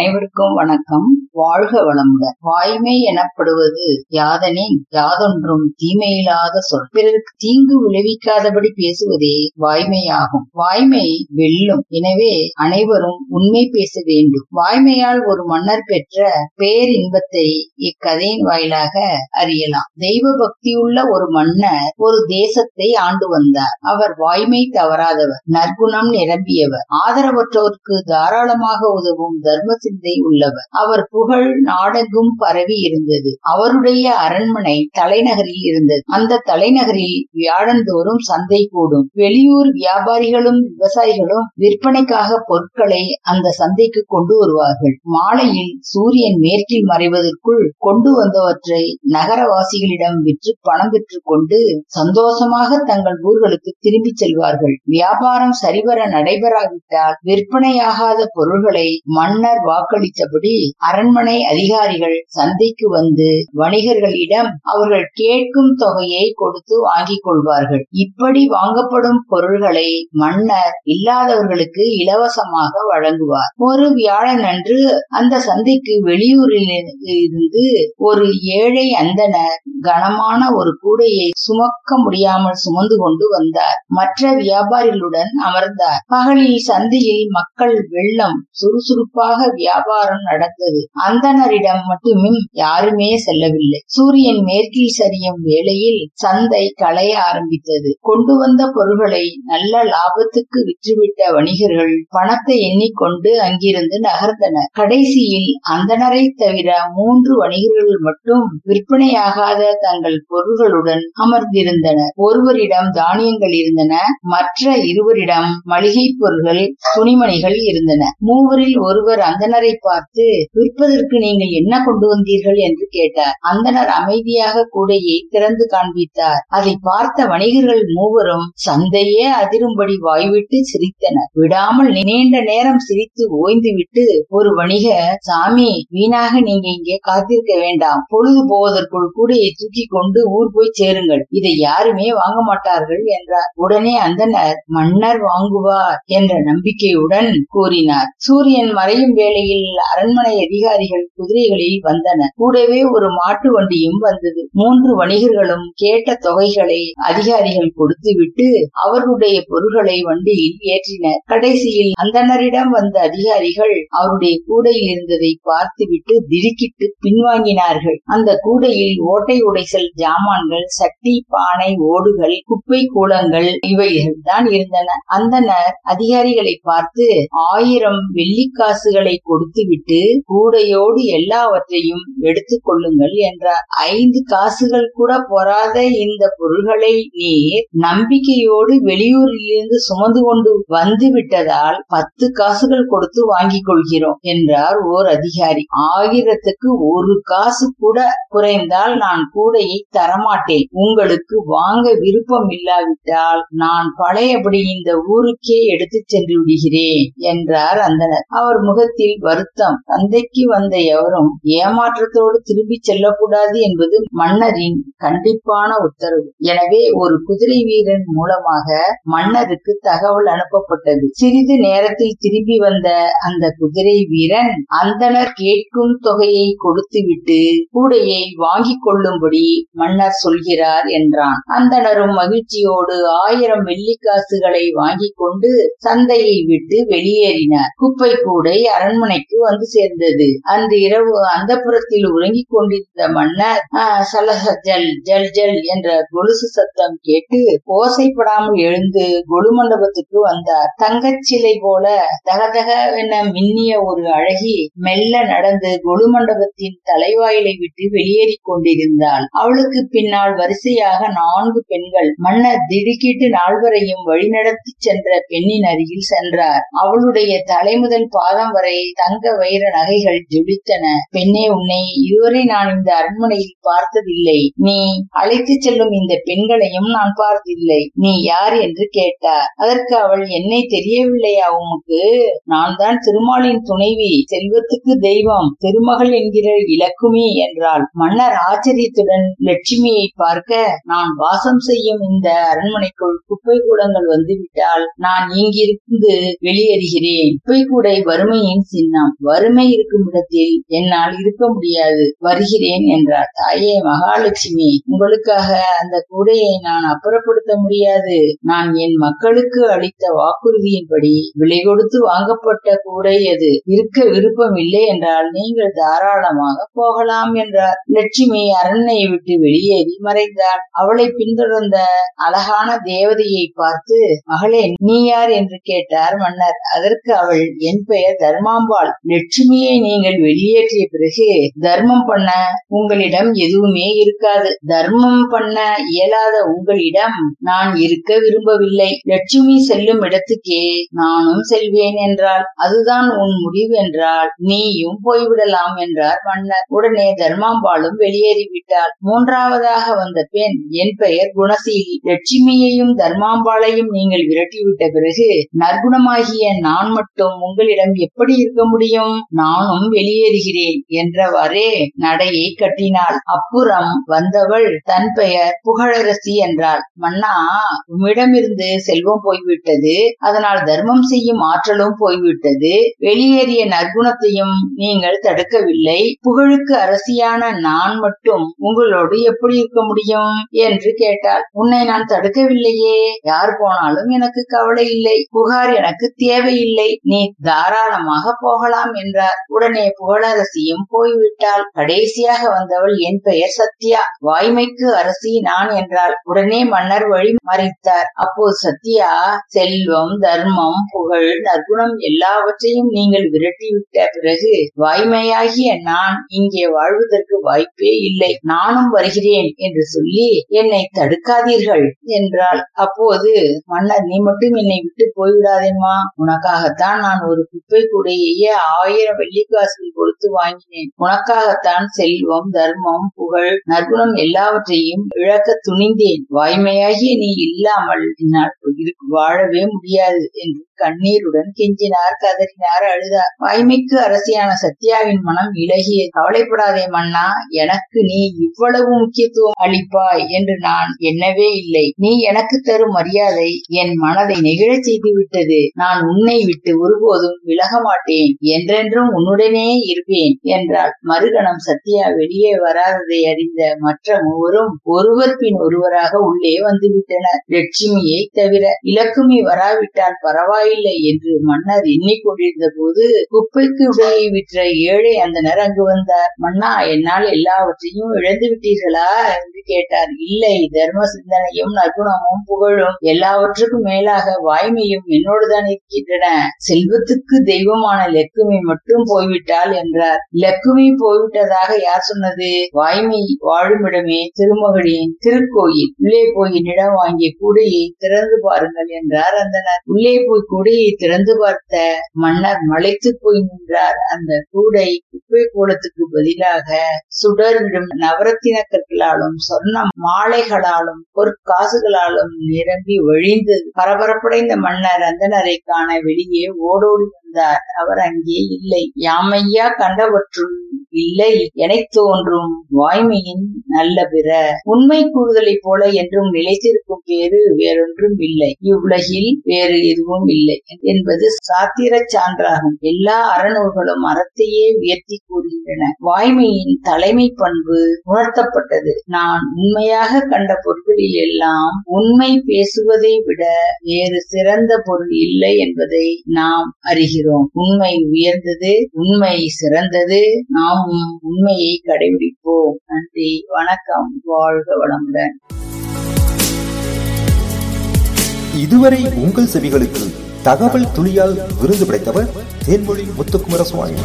அனைவருக்கும் வணக்கம். வாழ்க வளமுடன் வாய்மை எனப்படுவது யாதனின் யாதொன்றும் தீமையில்லாத சொல். பிறருக்கு தீங்கு விளைவிக்காதபடி பேசுவதே வாய்மையாகும். வாய்மை வெல்லும். எனவே அனைவரும் உண்மை பேச வேண்டும். வாய்மையால் ஒரு மன்னர் பெற்ற பேரின்பத்தை இக்கதையின் வாயிலாக அறியலாம். தெய்வ பக்தியுள்ள ஒரு மன்னர் ஒரு தேசத்தை ஆண்டு வந்தார். அவர் வாய்மை தவறாதவர் நற்குணம் நிரம்பியவர். ஆதரவற்றோருக்கு தாராளமாக உதவும் தர்ம சிந்தை உள்ளவர். அவர் புகழ் நாடெங்கும் பரவி இருந்தது. அவருடைய அரண்மனை தலைநகரில் இருந்தது. அந்த தலைநகரில் வியாழந்தோறும் சந்தை கூடும். வெளியூர் வியாபாரிகளும் விவசாயிகளும் விற்பனைக்காக பொருட்களை அந்த சந்தைக்கு கொண்டு வருவார்கள். மாலையில் சூரியன் மேற்கில் மறைவதற்குள் கொண்டு வந்தவற்றை நகரவாசிகளிடம் விற்று பணம் பெற்றுக் கொண்டு சந்தோஷமாக தங்கள் ஊர்களுக்கு திரும்பிச் செல்வார்கள். வியாபாரம் சரிவர நடைபெறாவிட்டால் விற்பனையாகாத பொருள்களை மன்னர் வாக்களித்தபடி அரண்மனை அதிகாரிகள் சந்தைக்கு வந்து வணிகர்களிடம் அவர்கள் கேட்கும் தொகையை கொடுத்து வாங்கிக் கொள்வார்கள். இப்படி வாங்கப்படும் பொருள்களை மன்னர் இல்லாதவர்களுக்கு இலவசமாக வழங்குவார். ஒரு வியாழன் அன்று அந்த சந்தைக்கு வெளியூரில் இருந்து ஒரு ஏழை அந்தனர் கனமான ஒரு கூடையை சுமக்க முடியாமல் சுமந்து கொண்டு வந்தார். மற்ற வியாபாரிகளுடன் அமர்ந்தார். பகலில் சந்தையில் மக்கள் வெள்ளம் சுறுசுறுப்பாக வியாபாரம் நடந்தது. அந்தனரிடம் மட்டுமே யாருமே செல்லவில்லை. சூரியன் மேற்கில் சரியும் வேளையில் சந்தை களைய ஆரம்பித்தது. கொண்டு வந்த பொருள்களை நல்ல லாபத்துக்கு விற்றுவிட்ட வணிகர்கள் பணத்தை எண்ணிக்கொண்டு அங்கிருந்து நகர்ந்தனர். கடைசியில் அந்தனரை தவிர மூன்று வணிகர்கள் மட்டும் விற்பனையாகாத தங்கள் பொருள்களுடன் அமர்ந்திருந்தனர். ஒருவரிடம் தானியங்கள் இருந்தன மற்ற இருவரிடம் மளிகை பொருள்கள் துணிமணிகள் இருந்தன. மூவரில் ஒருவர் அந்த அந்தனரை பார்த்து விற்பதற்கு நீங்கள் என்ன கொண்டு வந்தீர்கள்? என்று கேட்டார். அந்தனர் அமைதியாக கூடையை திறந்து காண்பித்தார். அதை பார்த்த வணிகர்கள் மூவரும் சந்தையே அதிரும்படி வாய்விட்டு சிரித்தனர். விடாமல் நீண்ட நேரம் சிரித்து ஓய்ந்துவிட்டு ஒரு வணிகர் சாமி வீணாக நீங்க இங்கே காத்திருக்க வேண்டாம். பொழுது போவதற்குள் கூடையை தூக்கி கொண்டு ஊர் போய் சேருங்கள். இதை யாருமே வாங்க மாட்டார்கள் என்றார். உடனே அந்தனர் மன்னர் வாங்குவார் என்ற நம்பிக்கையுடன் கூறினார். சூரியன் மறையும் வேலை வேளையில் அரண்மனை அதிகாரிகள் குதிரைகளில் வந்தனர் கூடவே ஒரு மாட்டு வண்டியும் வந்தது. மூன்று வணிகர்களும் கேட்ட தொகைகளை அதிகாரிகள் கொடுத்துவிட்டு அவர்களுடைய பொருள்களை வண்டியில் ஏற்றினர். கடைசியில் அந்தனரிடம் வந்த அதிகாரிகள் அவருடைய கூடையில் இருந்ததை பார்த்துவிட்டு திடுக்கிட்டு பின்வாங்கினார்கள். அந்த கூடையில் ஓட்டை உடைசல் ஜாமான்கள் சட்டி பானை ஓடுகள் குப்பை கூலங்கள் இவைகள் தான் இருந்தன. அந்தனர் அதிகாரிகளை பார்த்து ஆயிரம் வெள்ளிக்காசுகளை கொடுத்துவிட்டு கூடையோடு எல்லாவற்றையும் எடுத்துக் கொள்ளுங்கள் என்றார். ஐந்து காசுகள் கூட பொறாத இந்த பொருள்களை நீர் நம்பிக்கையோடு வெளியூரிலிருந்து சுமந்து கொண்டு வந்து விட்டதால் பத்து காசுகள் கொடுத்து வாங்கிக் கொள்கிறோம் என்றார் ஓர் அதிகாரி. ஆயிரத்துக்கு ஒரு காசு கூட குறைந்தால் நான் கூடையை தரமாட்டேன். உங்களுக்கு வாங்க விருப்பம் இல்லாவிட்டால் நான் பழையபடி இந்த ஊருக்கே எடுத்துச் சென்று விடுகிறேன் என்றார் அந்தனர் அவர் முகத்தில் வருத்தம். தந்தைக்கு வந்த எவரும் ஏமாற்றத்தோடு திரும்பி செல்லக்கூடாது என்பது மன்னரின் கண்டிப்பான உத்தரவு. எனவே ஒரு குதிரை வீரன் மூலமாக மன்னருக்கு தகவல் அனுப்பப்பட்டது. சிறிது நேரத்தில் திரும்பி வந்த அந்த குதிரை வீரன் அந்தனர் கேட்கும் தொகையை கொடுத்துவிட்டு கூடையை வாங்கிக் கொள்ளும்படி மன்னர் சொல்கிறார் என்றான். அந்தனரும் மகிழ்ச்சியோடு ஆயிரம் வெள்ளிக்காசுகளை வாங்கிக் கொண்டு சந்தையை விட்டு வெளியேறினார். குப்பை கூடை அரண்மனை அரண்மனைக்கு வந்து சேர்ந்தது. அந்த இரவு அந்த புறத்தில் உறங்கிக் கொண்டிருந்த மன்னர் சலச ஜல் ஜல் ஜல் என்ற கொலுசு சத்தம் கேட்டு ஓசைப்படாமல் எழுந்து கொலு மண்டபத்துக்கு வந்தார். தங்கச் சிலை போல தகதகவென மின்னிய ஒரு அழகி மெல்ல நடந்து கொலு மண்டபத்தின் தலைவாயிலை விட்டு வெளியேறி கொண்டிருந்தாள். அவளுக்கு பின்னால் வரிசையாக நான்கு பெண்கள். மன்னர் திடுக்கிட்டு நால்வரையும் வழிநடத்தி சென்ற பெண்ணின் அருகில் சென்றார். அவளுடைய தலை முதல் பாதம் வரை தங்க வைர நகைகள் ஜொலித்தன. பெண்ணே உன்னை இதுவரை நான் இந்த அரண்மனையில் பார்த்ததில்லை. நீ அழைத்து செல்லும் இந்த பெண்களையும் நான் பார்த்ததில்லை. நீ யார் என்று கேட்டார். அதற்கு அவள் என்னை தெரியவில்லையா உமக்கு? நான் தான் திருமாலின் துணைவி. செல்வத்துக்கு தெய்வம். திருமகள் என்கிற இலக்குமி என்றாள். மன்னர் ஆச்சரியத்துடன் லட்சுமியை பார்க்க நான் வாசம் செய்யும் இந்த அரண்மனைக்குள் குப்பை கூடங்கள் வந்துவிட்டால் நான் இங்கிருந்து வெளியேறுகிறேன். குப்பை கூடை வறுமையின் நாம் வறுமை இருக்கும் இடத்தில் என்னால் இருக்க முடியாது வருகிறேன் என்றார். தாயே மகாலட்சுமி உங்களுக்காக அந்த கூடையை நான் அப்புறப்படுத்த முடியாது. நான் என் மக்களுக்கு அளித்த வாக்குறுதியின்படி விலை கொடுத்து வாங்கப்பட்ட கூடை அது. இருக்க விருப்பம் இல்லை என்றால் நீங்கள் தாராளமாக போகலாம் என்றார். லட்சுமி அரண்மையை விட்டு வெளியேறி மறைந்தாள். அவளை பின்தொடர்ந்த அழகான தேவதையை பார்த்து மகளே நீ யார்? என்று கேட்டார் மன்னர். அதற்கு அவள் என் பெயர் அம்பாள் லட்சுமியை நீங்கள் வெளியேற்றிய பிறகு தர்மம் பண்ண உங்களிடம் எதுவுமே இருக்காது. தர்மம் பண்ண இயலாத உங்களிடம் நான் இருக்க விரும்பவில்லை. லட்சுமி செல்லும் இடத்துக்கே நானும் செல்வேன் என்றாள். அதுதான் உன் முடிவு என்றால் நீயும் போய்விடலாம் என்றார் மன்னர். உடனே தர்மாம்பாளும் வெளியேறிவிட்டாள் மூன்றாவதாக வந்த பெண் என் பெயர் குணசீலி. லட்சுமியையும் தர்மாம்பாளையும் நீங்கள் விரட்டிவிட்ட பிறகு நற்குணமாகிய நான் மட்டும் உங்களிடம் எப்படி இருக்க முடியும்? நானும் வெளியேறுகிறேன் என்றவாறே நடையை கட்டினாள். அப்புறம் வந்தவள் தன் பெயர் புகழரசி என்றாள். மன்னா உம்மிடமிருந்து செல்வம் போய்விட்டது. அதனால் தர்மம் செய்யும் ஆற்றலும் போய்விட்டது. வெளியேறிய நற்குணத்தையும் நீங்கள் தடுக்கவில்லை. புகழுக்கு அரசியான நான் மட்டும் உங்களோடு எப்படி இருக்க முடியும்? என்று கேட்டாள். உன்னை நான் தடுக்கவில்லையே. யார் போனாலும் எனக்கு கவலை இல்லை. புகார் எனக்கு தேவையில்லை. நீ தாராளமாக போ போகலாம் என்றார் உடனே புகழரசியும் போய்விட்டாள். கடைசியாக வந்தவள் என் பெயர் சத்யா. வாய்மைக்கு அரசி நான் என்றாள். உடனே மன்னர் வழி மறைத்தார். அப்போது சத்யா செல்வம் தர்மம் புகழ் நற்குணம் எல்லாவற்றையும் நீங்கள் விரட்டிவிட்ட பிறகு வாய்மையாகிய நான் இங்கே வாழ்வதற்கு வாய்ப்பே இல்லை. நானும் வருகிறேன் என்று சொல்லி என்னை தடுக்காதீர்கள் என்றாள். அப்போது மன்னர் நீ மட்டும் என்னை விட்டு போய்விடாதேம்மா. உனக்காகத்தான் நான் ஒரு குப்பை கூடையே ஆயிரம் வெள்ளிக்காசுகள் கொடுத்து வாங்கினேன். உனக்காகத்தான் செல்வம் தர்மம் புகழ் நற்குணம் எல்லாவற்றையும் இழக்க துணிந்தேன். வாய்மையாகிய நீ இல்லாமல் என்னால் வாழவே முடியாது என்று கண்ணீருடன் கெஞ்சினார் கதறினார் அழுதார் வாய்மைக்கு அரசியான சத்யாவின் மனம் இலகிய கவலைப்படாதே மன்னா எனக்கு நீ இவ்வளவு முக்கியத்துவம் அளிப்பாய் என்று நான் எண்ணவே இல்லை. நீ எனக்கு தரும் மரியாதை என் மனதை நெகிழச் செய்து விட்டது நான் உன்னை விட்டு ஒருபோதும் விலக மாட்டேன். என்றென்றும் உன்னுடனே இருப்பேன் என்றாள். மறுகணம் சத்யா வெளியே வராததை அறிந்த மற்ற மூவரும் ஒருவர் பின் ஒருவராக உள்ளே வந்துவிட்டனர். லட்சுமியை தவிர இலக்குமி வராவிட்டால் பரவாயில்லை என்று மன்னர் எண்ணிக்கொண்டிருந்த போது குப்பைக்கு உடையை விற்ற ஏழை அந்தனர் அங்கு வந்தார். மன்னா என்னால் எல்லாவற்றையும் இழந்து விட்டீர்களா? என்று கேட்டார். இல்லை தர்ம சிந்தனையும் நற்குணமும் புகழும் எல்லாவற்றுக்கும் மேலாக வாய்மையும் என்னோடுதான் இருக்கின்றன. செல்வத்துக்கு தெய்வமான லக்குமி மட்டும் போய்விட்டால் என்றார். லக்குமி போய்விட்டதாக யார் சொன்னது? வாய்மை வாழுமிடமே திருமகளின் திருக்கோயில். உள்ளே போய் நிடம் வாங்கிய கூடையை திறந்து பாருங்கள் என்றார் அந்த உள்ளே போய் முடியை திறந்து பார்த்த மன்னர் மலைத்து போய் நின்றார். அந்த கூடை குப்பை கூடத்துக்கு பதிலாக சுடர்விடும் நவரத்தின கற்களாலும் சொர்ண மாலைகளாலும் பொற்காசுகளாலும் நிரம்பி ஒழிந்து பரபரப்படைந்த மன்னர் அந்தனரை காண வெளியே ஓடோடி இருந்தார். அவர் அங்கே இல்லை. யாமையா கண்டவற்றுள் இல்லை. எனத் தோன்றும் வாய்மையின் நல்ல பிற. உண்மை கூறுதலை போல என்றும் நிலைத்திருக்கும் பேரு வேறொன்றும் இல்லை. இவ்வுலகில் வேறு எதுவும் இல்லை என்பது சாத்திர சான்றாகும். எல்லா அறநூல்களும் அறத்தையே உயர்த்தி கூறுகின்றன. வாய்மையின் தலைமை பண்பு உணர்த்தப்பட்டது. நான் உண்மையாக கண்ட பொருட்களில் எல்லாம் உண்மை பேசுவதை விட வேறு சிறந்த பொருள் இல்லை என்பதை நாம் அறிகிறோம். உண்மை உயர்ந்தது உண்மை சிறந்தது. நாமும் உண்மையை கடைபிடிப்போம். நன்றி வணக்கம். வாழ்க வளமுடன். இதுவரை உங்கள் செவிகளுக்கு தகவல் துளியால் விருது படைத்தவர் தேன்மொழி முத்துக்குமார சுவாமி